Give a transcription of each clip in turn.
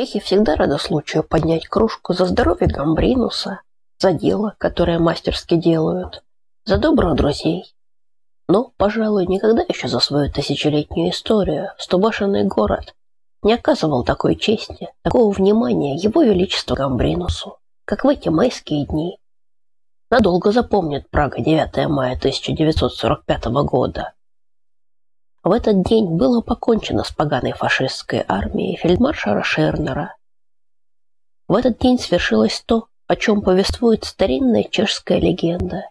Чехи всегда рады случаю поднять кружку за здоровье Гамбринуса, за дело, которое мастерски делают, за добрых друзей. Но, пожалуй, никогда еще за свою тысячелетнюю историю стобашенный город не оказывал такой чести, такого внимания его величеству Гамбринусу, как в эти майские дни. Надолго запомнит Прага 9 мая 1945 года. В этот день было покончено с поганой фашистской армией фельдмаршала Шернера. В этот день свершилось то, о чем повествует старинная чешская легенда.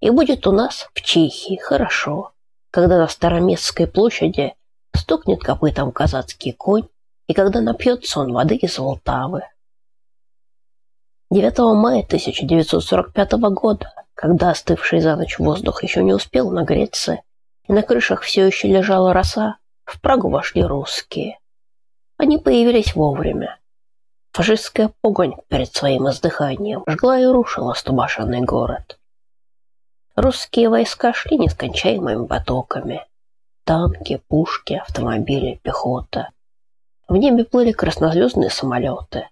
И будет у нас в Чехии хорошо, когда на Староместской площади стукнет копытом казацкий конь и когда напьется он воды из Волтавы. 9 мая 1945 года, когда остывший за ночь воздух еще не успел нагреться и на крышах все еще лежала роса, в Прагу вошли русские. Они появились вовремя. Фашистская погонь перед своим издыханием жгла и рушила стобашенный город. Русские войска шли нескончаемыми потоками. Танки, пушки, автомобили, пехота. В небе плыли краснозвездные самолеты.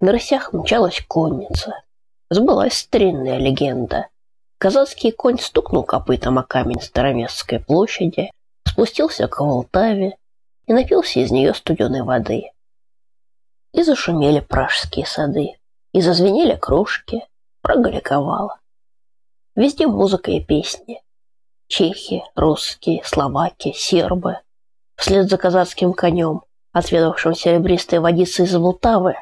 На рысях мчалась конница. Сбылась старинная легенда. Казацкий конь стукнул копытом о камень Староместской площади, спустился к Волтаве и напился из нее студеной воды. И зашумели пражские сады, и зазвенели кружки, Прага ликовала. Везде музыка и песни. Чехи, русские, словаки, сербы. Вслед за казацким конем, отведавшим серебристой водицы из Волтавы,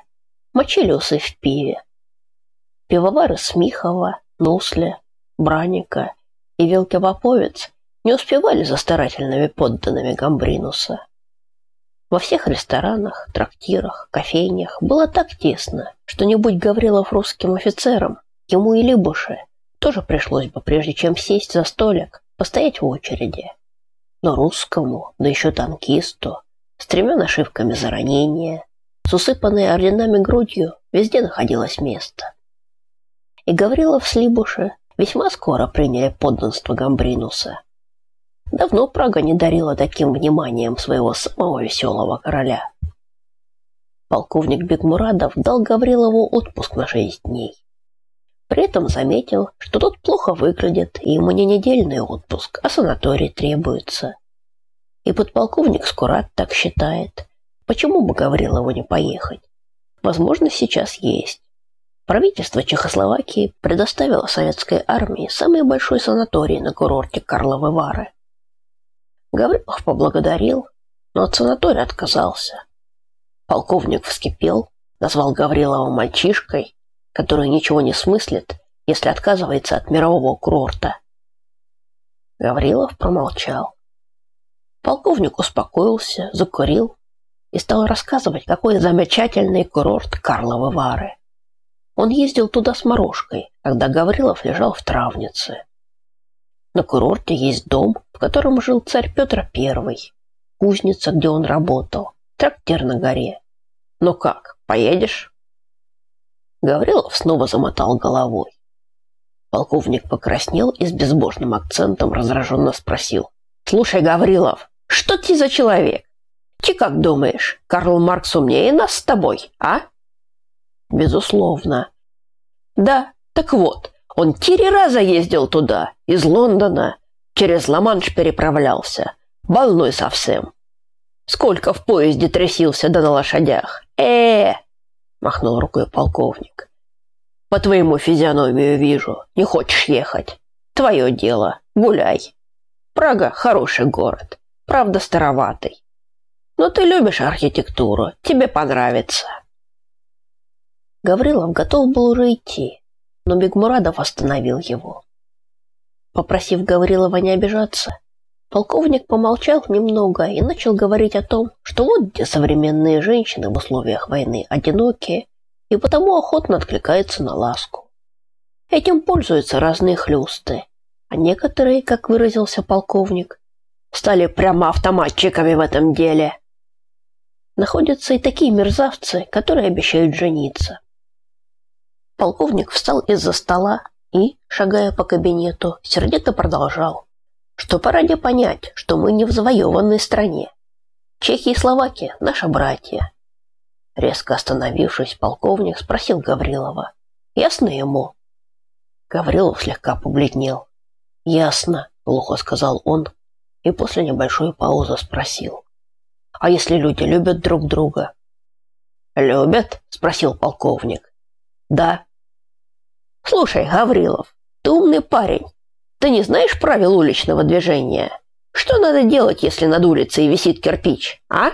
мочили усы в пиве. Пивовары Смихова, Нусля, Браника и Вилкевоповец не успевали за старательными подданными Гамбринуса. Во всех ресторанах, трактирах, кофейнях было так тесно, что не будь Гаврилов русским офицером, ему и Либуше тоже пришлось бы, прежде чем сесть за столик, постоять в очереди. Но русскому, да еще танкисту, с тремя нашивками за ранение, с усыпанной орденами грудью, везде находилось место. И Гаврилов с Либуше весьма скоро приняли подданство Гамбринуса. Давно Прага не дарила таким вниманием своего самого веселого короля. Полковник Бекмурадов дал Гаврилову отпуск на шесть дней. При этом заметил, что тот плохо выглядит, и ему не недельный отпуск, а санаторий требуется. И подполковник Скурат так считает. Почему бы Гаврилову не поехать? Возможность сейчас есть. Правительство Чехословакии предоставило советской армии самый большой санаторий на курорте Карловы Вары. Гаврилов поблагодарил, но от санатория отказался. Полковник вскипел, назвал Гаврилова мальчишкой, который ничего не смыслит, если отказывается от мирового курорта. Гаврилов промолчал. Полковник успокоился, закурил и стал рассказывать, какой замечательный курорт Карловы Вары. Он ездил туда с Морошкой, когда Гаврилов лежал в травнице. На курорте есть дом, в котором жил царь Петр I, кузница, где он работал, трактир на горе. Ну как, поедешь? Гаврилов снова замотал головой. Полковник покраснел и с безбожным акцентом раздраженно спросил. «Слушай, Гаврилов, что ты за человек? Ты как думаешь, Карл Маркс умнее нас с тобой, а?» Безусловно. Да, так вот, он три раза ездил туда, из Лондона, через Ла-Манш переправлялся. Больной совсем. Сколько в поезде трясился да на лошадях. э, -э махнул рукой полковник. По твоему физиономию вижу, не хочешь ехать. Твое дело, гуляй. Прага хороший город, правда староватый. Но ты любишь архитектуру, тебе понравится. Гаврилов готов был уже идти, но Бегмурадов остановил его. Попросив Гаврилова не обижаться, полковник помолчал немного и начал говорить о том, что вот где современные женщины в условиях войны одинокие и потому охотно откликаются на ласку. Этим пользуются разные хлюсты, а некоторые, как выразился полковник, стали прямо автоматчиками в этом деле. Находятся и такие мерзавцы, которые обещают жениться. Полковник встал из-за стола и, шагая по кабинету, сердито продолжал, что пора не понять, что мы не в завоеванной стране. Чехия и Словакия – наши братья. Резко остановившись, полковник спросил Гаврилова. «Ясно ему?» Гаврилов слегка побледнел. «Ясно», — глухо сказал он, и после небольшой паузы спросил. «А если люди любят друг друга?» «Любят?» — спросил полковник. «Да». «Слушай, Гаврилов, ты умный парень. Ты не знаешь правил уличного движения? Что надо делать, если над улицей висит кирпич, а?»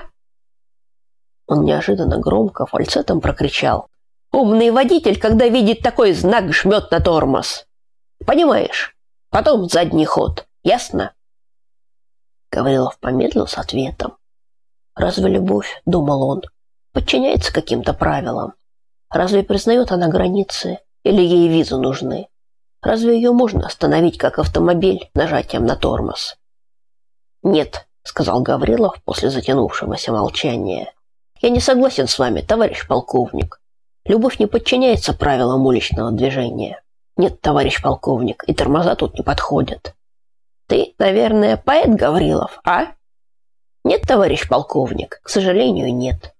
Он неожиданно громко фальцетом прокричал. «Умный водитель, когда видит такой знак, жмет на тормоз. Понимаешь? Потом задний ход. Ясно?» Гаврилов помедлил с ответом. «Разве любовь, — думал он, — подчиняется каким-то правилам? Разве признает она границы или ей визы нужны? Разве ее можно остановить как автомобиль нажатием на тормоз?» «Нет», — сказал Гаврилов после затянувшегося молчания. Я не согласен с вами, товарищ полковник. Любовь не подчиняется правилам уличного движения. Нет, товарищ полковник, и тормоза тут не подходят. Ты, наверное, поэт Гаврилов, а? Нет, товарищ полковник, к сожалению, нет.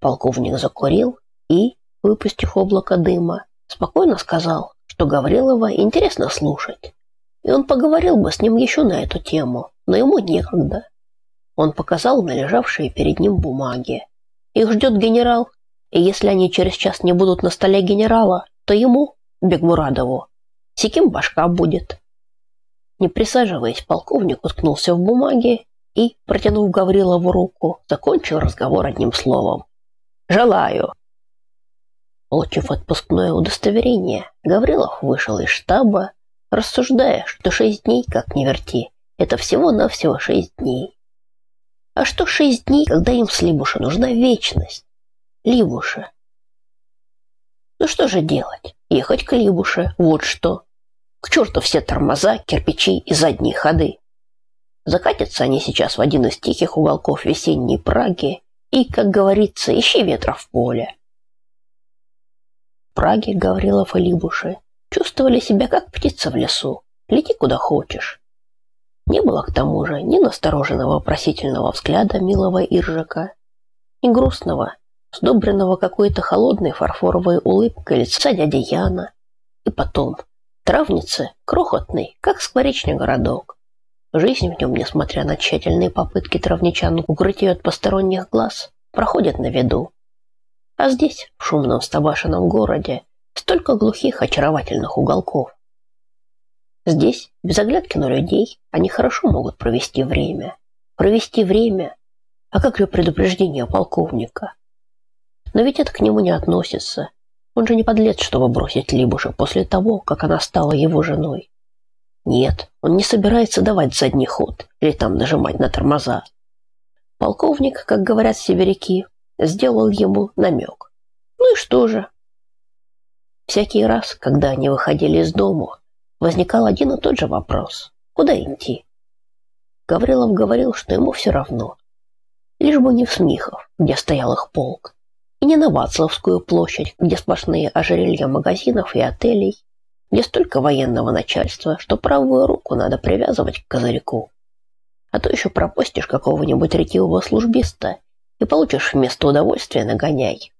Полковник закурил и, выпустив облако дыма, спокойно сказал, что Гаврилова интересно слушать. И он поговорил бы с ним еще на эту тему, но ему некогда. Он показал на лежавшие перед ним бумаги. Их ждет генерал, и если они через час не будут на столе генерала, то ему, Бегмурадову, секим башка будет. Не присаживаясь, полковник уткнулся в бумаги и, протянув Гаврилову руку, закончил разговор одним словом. «Желаю!» Получив отпускное удостоверение, Гаврилов вышел из штаба, рассуждая, что шесть дней, как ни верти, это всего-навсего шесть дней. А что шесть дней, когда им с Либуша нужна вечность? Либуша. Ну что же делать? Ехать к Либуше, вот что. К черту все тормоза, кирпичи и задние ходы. Закатятся они сейчас в один из тихих уголков весенней Праги и, как говорится, ищи ветра в поле. Праге Гаврилов и чувствовали себя как птица в лесу. Лети куда хочешь. Не было к тому же ни настороженного вопросительного взгляда милого Иржика, ни грустного, сдобренного какой-то холодной фарфоровой улыбкой лица дяди Яна. И потом, травницы крохотный, как скворечный городок. Жизнь в нем, несмотря на тщательные попытки травничан укрыть ее от посторонних глаз, проходит на виду. А здесь, в шумном стабашенном городе, столько глухих очаровательных уголков. Здесь, без оглядки на людей, они хорошо могут провести время. Провести время? А как же предупреждение полковника? Но ведь это к нему не относится. Он же не подлец, чтобы бросить Либуша после того, как она стала его женой. Нет, он не собирается давать задний ход или там нажимать на тормоза. Полковник, как говорят сибиряки, сделал ему намек. Ну и что же? Всякий раз, когда они выходили из дома, возникал один и тот же вопрос. Куда идти? Гаврилов говорил, что ему все равно. Лишь бы не в Смихов, где стоял их полк, и не на Вацлавскую площадь, где сплошные ожерелья магазинов и отелей, где столько военного начальства, что правую руку надо привязывать к козырьку. А то еще пропустишь какого-нибудь ретивого службиста и получишь вместо удовольствия нагоняй.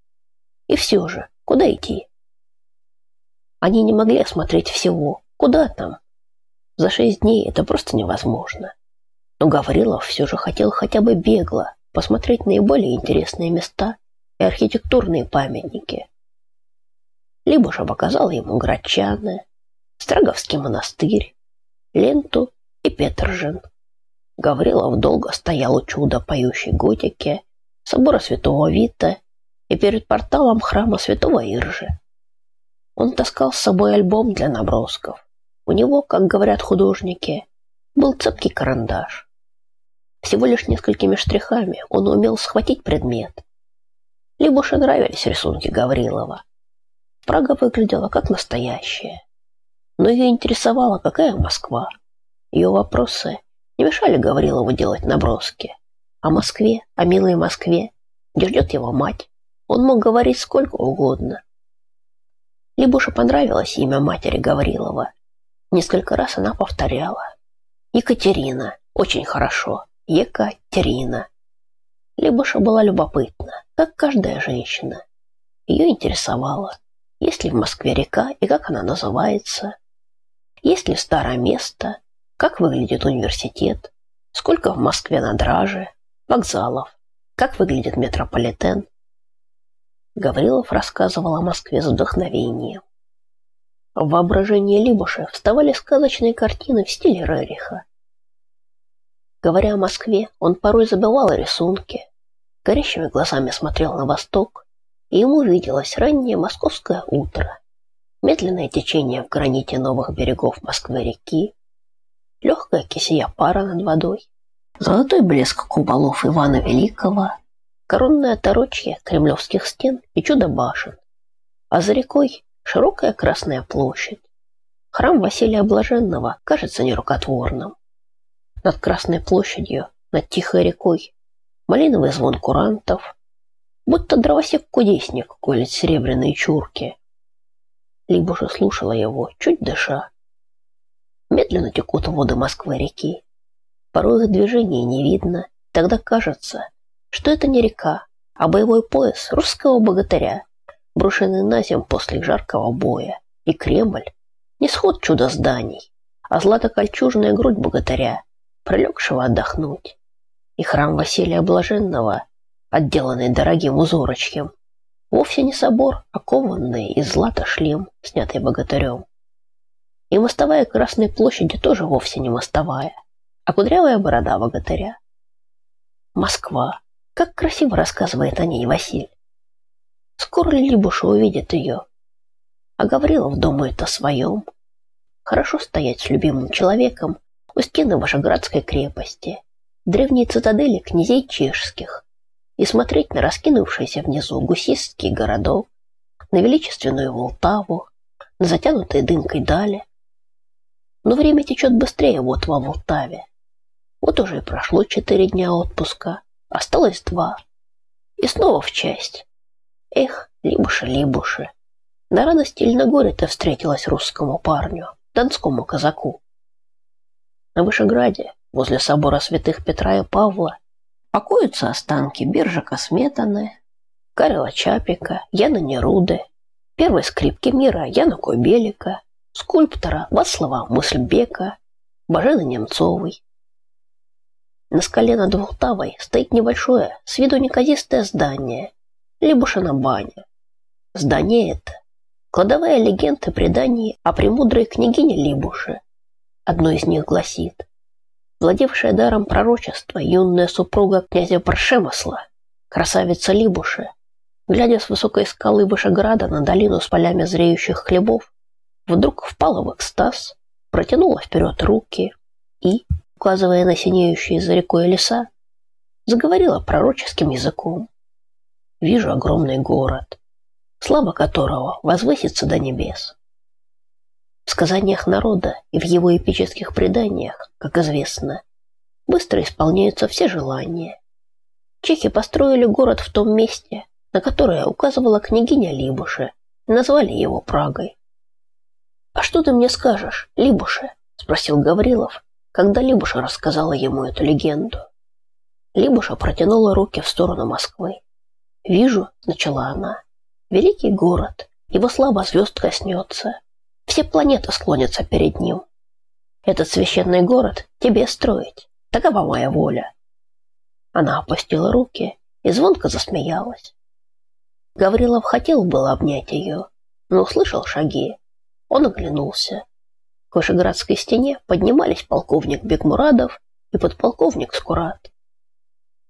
И все же, куда идти? Они не могли осмотреть всего, Куда там? За шесть дней это просто невозможно. Но Гаврилов все же хотел хотя бы бегло посмотреть наиболее интересные места и архитектурные памятники. Либо же показал ему Грачаны, Строговский монастырь, Ленту и Петержин. Гаврилов долго стоял у чуда поющей готики, собора святого Вита и перед порталом храма святого Иржи. Он таскал с собой альбом для набросков. У него, как говорят художники, был цепкий карандаш. Всего лишь несколькими штрихами он умел схватить предмет. Либуше нравились рисунки Гаврилова. Прага выглядела как настоящая. Но ее интересовала, какая Москва. Ее вопросы не мешали Гаврилову делать наброски. О Москве, о милой Москве, где ждет его мать. Он мог говорить сколько угодно. Либуше понравилось имя матери Гаврилова, Несколько раз она повторяла. Екатерина. Очень хорошо. Екатерина. Либуша была любопытна, как каждая женщина. Ее интересовало, есть ли в Москве река и как она называется, есть ли старое место, как выглядит университет, сколько в Москве на драже, вокзалов, как выглядит метрополитен. Гаврилов рассказывал о Москве с вдохновением. В воображении Либуша вставали сказочные картины в стиле Рериха. Говоря о Москве, он порой забывал о рисунке, горящими глазами смотрел на восток, и ему виделось раннее московское утро, медленное течение в граните новых берегов Москвы-реки, легкая кисия пара над водой, золотой блеск куполов Ивана Великого, коронное оторочье кремлевских стен и чудо башен, а за рекой широкая Красная площадь. Храм Василия Блаженного кажется нерукотворным. Над Красной площадью, над тихой рекой, малиновый звон курантов, будто дровосек-кудесник колет серебряные чурки. Либуша слушала его, чуть дыша. Медленно текут воды Москвы-реки. Порой их движения не видно, тогда кажется, что это не река, а боевой пояс русского богатыря, брошенный на землю после жаркого боя. И Кремль — не сход чудо зданий, а злато-кольчужная грудь богатыря, пролегшего отдохнуть. И храм Василия Блаженного, отделанный дорогим узорочком, вовсе не собор, а кованный из злата шлем, снятый богатырем. И мостовая Красной площади тоже вовсе не мостовая, а кудрявая борода богатыря. Москва. Как красиво рассказывает о ней Василь. Скоро ли Либуша увидит ее? А Гаврилов думает о своем. Хорошо стоять с любимым человеком у стены Вашеградской крепости, древней цитадели князей чешских, и смотреть на раскинувшийся внизу гусистский городок, на величественную Волтаву, на затянутые дымкой дали. Но время течет быстрее вот во Волтаве. Вот уже и прошло четыре дня отпуска, Осталось два. И снова в часть. Эх, Либуша, Либуша. На радость или на горе ты встретилась русскому парню, донскому казаку. На Вышеграде, возле собора святых Петра и Павла, покоятся останки Биржика Сметаны, Карела Чапика, Яна Неруды, первой скрипки мира Яна Кобелика, скульптора Вацлава Мысльбека, Бажены Немцовой, на скале над Волтавой стоит небольшое, с виду неказистое здание, Либушина баня. Здание это – кладовая легенд и преданий о премудрой княгине Либуше. Одно из них гласит, владевшая даром пророчества юная супруга князя Паршемысла, красавица Либуши, глядя с высокой скалы Вышеграда на долину с полями зреющих хлебов, вдруг впала в экстаз, протянула вперед руки и, указывая на синеющие за рекой леса, заговорила пророческим языком. Вижу огромный город, слава которого возвысится до небес. В сказаниях народа и в его эпических преданиях, как известно, быстро исполняются все желания. Чехи построили город в том месте, на которое указывала княгиня Либуше, и назвали его Прагой. «А что ты мне скажешь, Либуше?» – спросил Гаврилов, когда Либуша рассказала ему эту легенду. Либуша протянула руки в сторону Москвы. «Вижу», — начала она, — «великий город, его слава звезд коснется. Все планеты склонятся перед ним. Этот священный город тебе строить, такова моя воля». Она опустила руки и звонко засмеялась. Гаврилов хотел было обнять ее, но услышал шаги. Он оглянулся. К Вышеградской стене поднимались полковник Бекмурадов и подполковник Скурат.